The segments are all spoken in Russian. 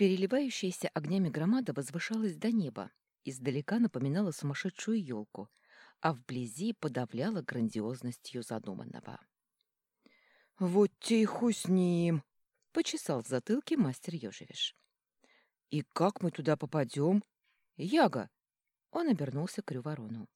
Переливающаяся огнями громада возвышалась до неба, издалека напоминала сумасшедшую елку, а вблизи подавляла грандиозностью задуманного. «Вот тихо с ним!» — почесал в затылке мастер Ёжевиш. «И как мы туда попадем? Яга!» Он обернулся к Рюворону.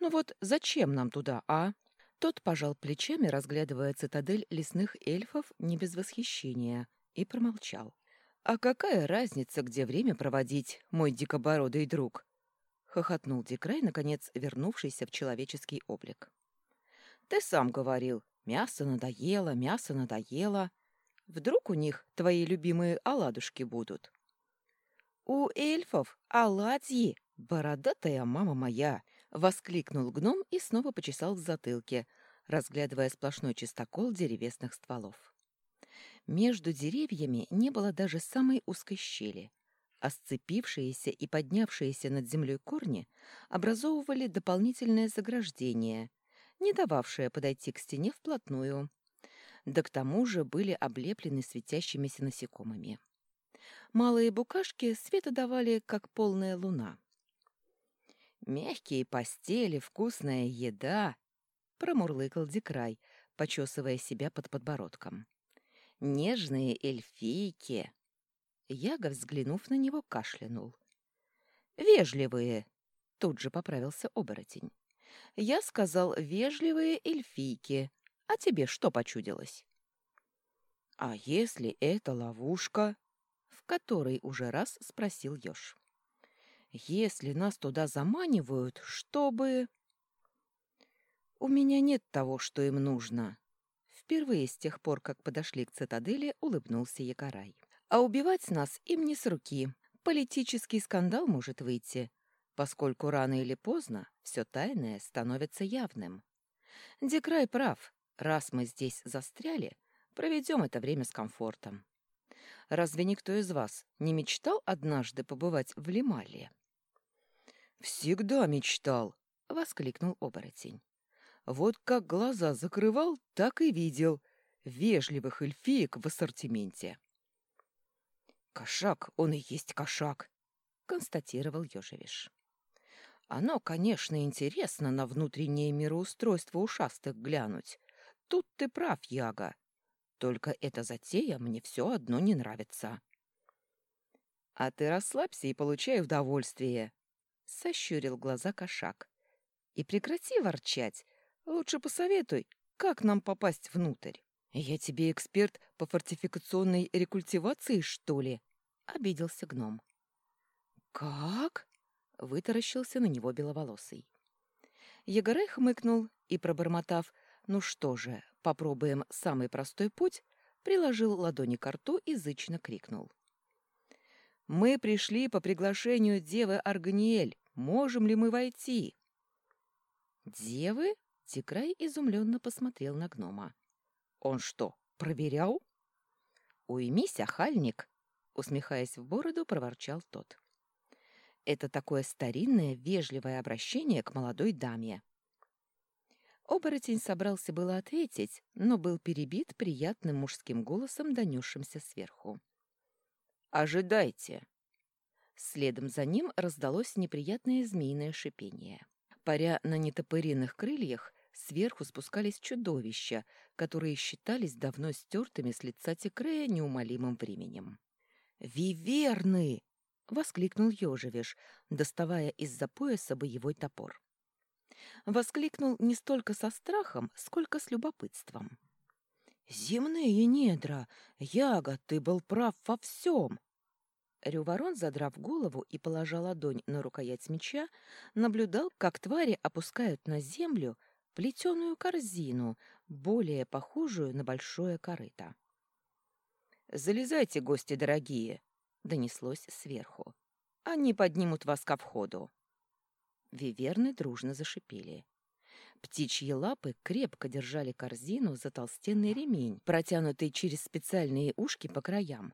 «Ну вот зачем нам туда, а?» Тот пожал плечами, разглядывая цитадель лесных эльфов не без восхищения, и промолчал. «А какая разница, где время проводить, мой дикобородый друг?» — хохотнул Дикрай, наконец вернувшийся в человеческий облик. «Ты сам говорил, мясо надоело, мясо надоело. Вдруг у них твои любимые оладушки будут?» «У эльфов оладьи, бородатая мама моя!» — воскликнул гном и снова почесал в затылке, разглядывая сплошной чистокол деревесных стволов. Между деревьями не было даже самой узкой щели, а сцепившиеся и поднявшиеся над землей корни образовывали дополнительное заграждение, не дававшее подойти к стене вплотную, да к тому же были облеплены светящимися насекомыми. Малые букашки света давали, как полная луна. «Мягкие постели, вкусная еда!» — промурлыкал Дикрай, почесывая себя под подбородком. «Нежные эльфийки!» Яга, взглянув на него, кашлянул. «Вежливые!» — тут же поправился оборотень. «Я сказал вежливые эльфийки. А тебе что почудилось?» «А если это ловушка?» — в который уже раз спросил Ёж. Если нас туда заманивают, чтобы... У меня нет того, что им нужно. Впервые с тех пор, как подошли к цитадели, улыбнулся Якарай. А убивать нас им не с руки. Политический скандал может выйти, поскольку рано или поздно все тайное становится явным. Декрай прав. Раз мы здесь застряли, проведем это время с комфортом. Разве никто из вас не мечтал однажды побывать в Лимале? «Всегда мечтал!» — воскликнул оборотень. «Вот как глаза закрывал, так и видел. Вежливых эльфиек в ассортименте». «Кошак, он и есть кошак», — констатировал Ёжевиш. «Оно, конечно, интересно на внутреннее мироустройство ушастых глянуть. Тут ты прав, Яга. Только эта затея мне все одно не нравится». «А ты расслабься и получай удовольствие», сощурил глаза кошак. «И прекрати ворчать. Лучше посоветуй, как нам попасть внутрь. Я тебе эксперт по фортификационной рекультивации, что ли?» — обиделся гном. «Как?» — вытаращился на него беловолосый. Егорай хмыкнул и, пробормотав «Ну что же, попробуем самый простой путь», приложил ладони к рту и зычно крикнул. Мы пришли по приглашению девы Арганиэль. Можем ли мы войти?» «Девы?» — Тикрай изумленно посмотрел на гнома. «Он что, проверял?» «Уймись, охальник!» — усмехаясь в бороду, проворчал тот. «Это такое старинное, вежливое обращение к молодой даме». Оборотень собрался было ответить, но был перебит приятным мужским голосом, донесшимся сверху. «Ожидайте!» Следом за ним раздалось неприятное змеиное шипение. Паря на нетопыренных крыльях, сверху спускались чудовища, которые считались давно стертыми с лица Текрея неумолимым временем. «Виверны!» — воскликнул Ёжевиш, доставая из-за пояса боевой топор. Воскликнул не столько со страхом, сколько с любопытством. «Земные недра! Яга, ты был прав во всем!» Рюворон, задрав голову и положа ладонь на рукоять меча, наблюдал, как твари опускают на землю плетеную корзину, более похожую на большое корыто. «Залезайте, гости дорогие!» — донеслось сверху. «Они поднимут вас ко входу!» Виверны дружно зашипели. Птичьи лапы крепко держали корзину за толстенный ремень, протянутый через специальные ушки по краям.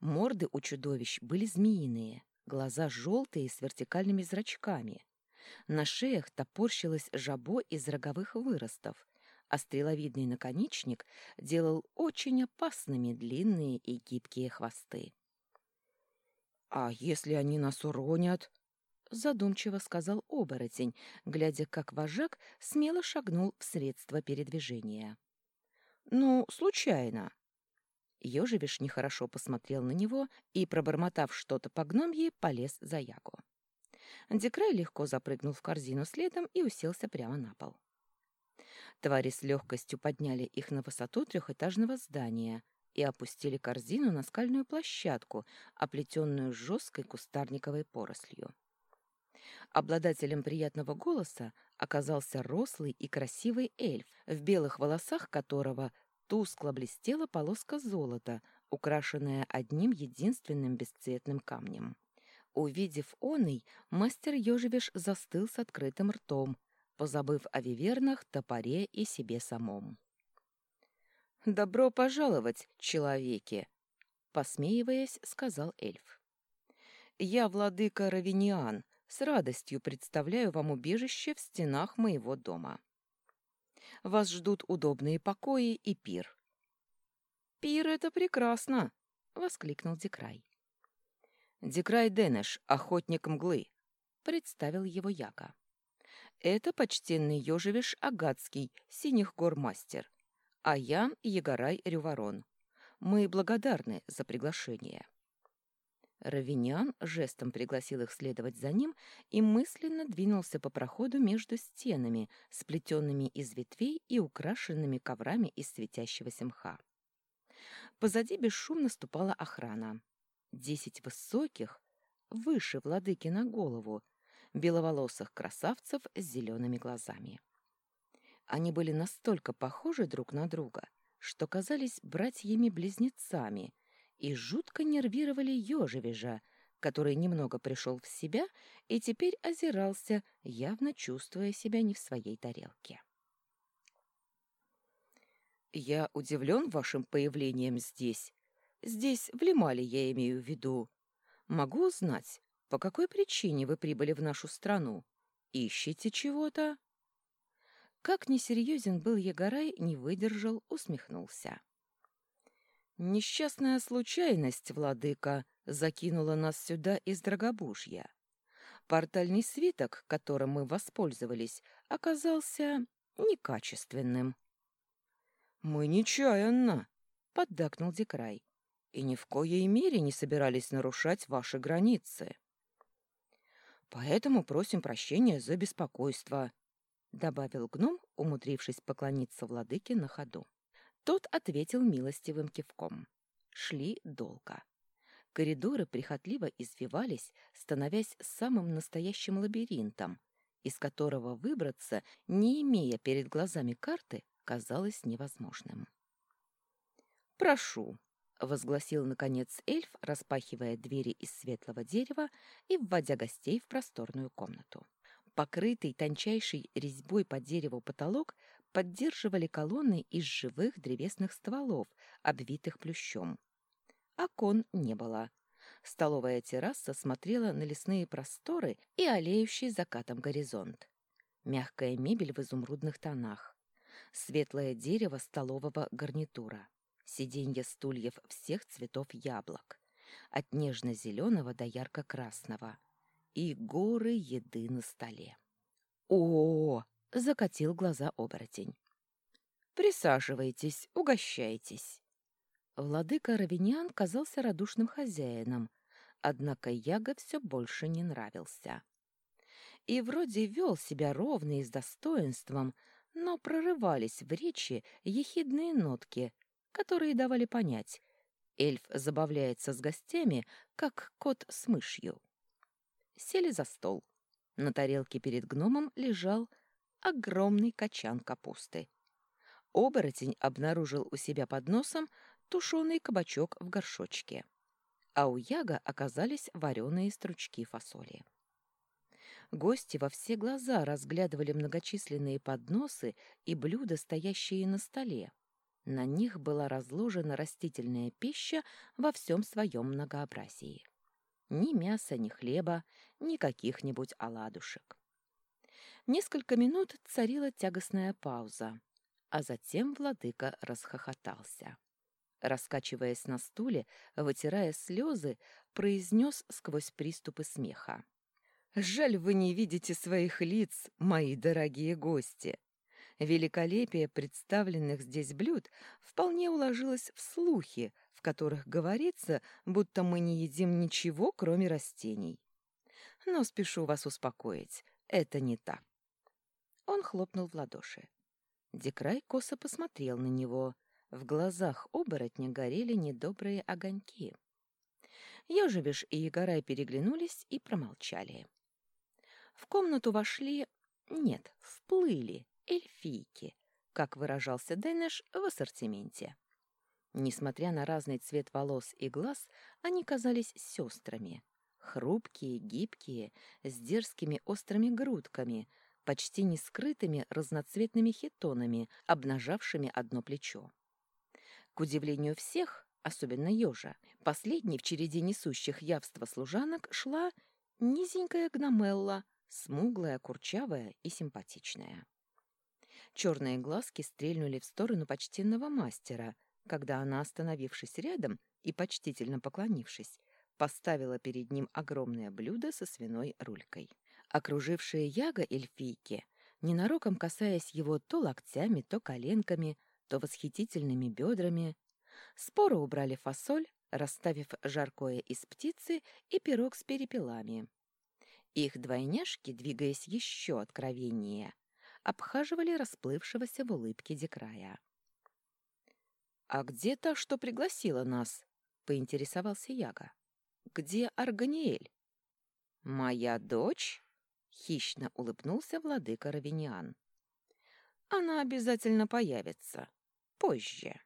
Морды у чудовищ были змеиные, глаза желтые с вертикальными зрачками. На шеях топорщилось жабо из роговых выростов, а стреловидный наконечник делал очень опасными длинные и гибкие хвосты. «А если они нас уронят?» задумчиво сказал оборотень, глядя, как вожак смело шагнул в средство передвижения. «Ну, случайно». Ёжевиш нехорошо посмотрел на него и, пробормотав что-то по гномье, полез за Яку. Декрай легко запрыгнул в корзину следом и уселся прямо на пол. Твари с легкостью подняли их на высоту трехэтажного здания и опустили корзину на скальную площадку, оплетенную жесткой кустарниковой порослью. Обладателем приятного голоса оказался рослый и красивый эльф, в белых волосах которого тускло блестела полоска золота, украшенная одним единственным бесцветным камнем. Увидев оный, мастер Ёжевиш застыл с открытым ртом, позабыв о вивернах, топоре и себе самом. «Добро пожаловать, человеки!» — посмеиваясь, сказал эльф. «Я владыка Равиниан, с радостью представляю вам убежище в стенах моего дома. Вас ждут удобные покои и пир». «Пир — это прекрасно!» — воскликнул Декрай. «Декрай Денеш, охотник мглы», — представил его Яка. «Это почтенный Ёжевиш Агатский, Синих гор мастер, а я Егорай Рюворон. Мы благодарны за приглашение». Равинян жестом пригласил их следовать за ним и мысленно двинулся по проходу между стенами, сплетенными из ветвей и украшенными коврами из светящегося мха. Позади бесшумно ступала охрана. Десять высоких, выше владыки на голову, беловолосых красавцев с зелеными глазами. Они были настолько похожи друг на друга, что казались братьями-близнецами — и жутко нервировали ежевежа, который немного пришел в себя и теперь озирался, явно чувствуя себя не в своей тарелке. «Я удивлен вашим появлением здесь. Здесь, в Лимале, я имею в виду. Могу узнать, по какой причине вы прибыли в нашу страну? Ищете чего-то?» Как несерьезен был Егорай, не выдержал, усмехнулся. Несчастная случайность, владыка, закинула нас сюда из Драгобужья. Портальный свиток, которым мы воспользовались, оказался некачественным. «Мы нечаянно», — поддакнул Дикрай, «и ни в коей мере не собирались нарушать ваши границы». «Поэтому просим прощения за беспокойство», — добавил гном, умудрившись поклониться владыке на ходу. Тот ответил милостивым кивком. Шли долго. Коридоры прихотливо извивались, становясь самым настоящим лабиринтом, из которого выбраться, не имея перед глазами карты, казалось невозможным. «Прошу», — возгласил, наконец, эльф, распахивая двери из светлого дерева и вводя гостей в просторную комнату. Покрытый тончайшей резьбой по дереву потолок поддерживали колонны из живых древесных стволов, обвитых плющом. Окон не было. Столовая терраса смотрела на лесные просторы и олеющий закатом горизонт. Мягкая мебель в изумрудных тонах. Светлое дерево столового гарнитура. Сиденья стульев всех цветов яблок. От нежно-зеленого до ярко-красного. И горы еды на столе. О, закатил глаза оборотень. «Присаживайтесь, угощайтесь». Владыка Равинян казался радушным хозяином, однако Яга все больше не нравился. И вроде вел себя ровно и с достоинством, но прорывались в речи ехидные нотки, которые давали понять, эльф забавляется с гостями, как кот с мышью. Сели за стол. На тарелке перед гномом лежал огромный качан капусты. Оборотень обнаружил у себя под носом тушеный кабачок в горшочке, а у Яга оказались вареные стручки фасоли. Гости во все глаза разглядывали многочисленные подносы и блюда, стоящие на столе. На них была разложена растительная пища во всем своем многообразии. Ни мяса, ни хлеба, ни каких-нибудь оладушек. Несколько минут царила тягостная пауза, а затем владыка расхохотался. раскачиваясь на стуле, вытирая слезы, произнес сквозь приступы смеха. «Жаль, вы не видите своих лиц, мои дорогие гости. Великолепие представленных здесь блюд вполне уложилось в слухи, в которых говорится, будто мы не едим ничего, кроме растений. Но спешу вас успокоить, это не так. Он хлопнул в ладоши. Декрай косо посмотрел на него. В глазах оборотня горели недобрые огоньки. Ёжевиш и Егорай переглянулись и промолчали. В комнату вошли... Нет, вплыли эльфийки, как выражался Дэнеш в ассортименте. Несмотря на разный цвет волос и глаз, они казались сестрами. Хрупкие, гибкие, с дерзкими острыми грудками, почти не скрытыми разноцветными хитонами, обнажавшими одно плечо. К удивлению всех, особенно ежа, последней в череде несущих явства служанок шла низенькая гномелла, смуглая, курчавая и симпатичная. Черные глазки стрельнули в сторону почтенного мастера, когда она, остановившись рядом и почтительно поклонившись, поставила перед ним огромное блюдо со свиной рулькой. Окружившие яга эльфийки, ненароком касаясь его то локтями, то коленками, то восхитительными бедрами, споро убрали фасоль, расставив жаркое из птицы и пирог с перепелами. Их двойняшки, двигаясь еще откровеннее, обхаживали расплывшегося в улыбке Декрая. «А где та, что пригласила нас?» — поинтересовался Яга. «Где Арганиэль?» «Моя дочь?» — хищно улыбнулся владыка Равиниан. «Она обязательно появится. Позже».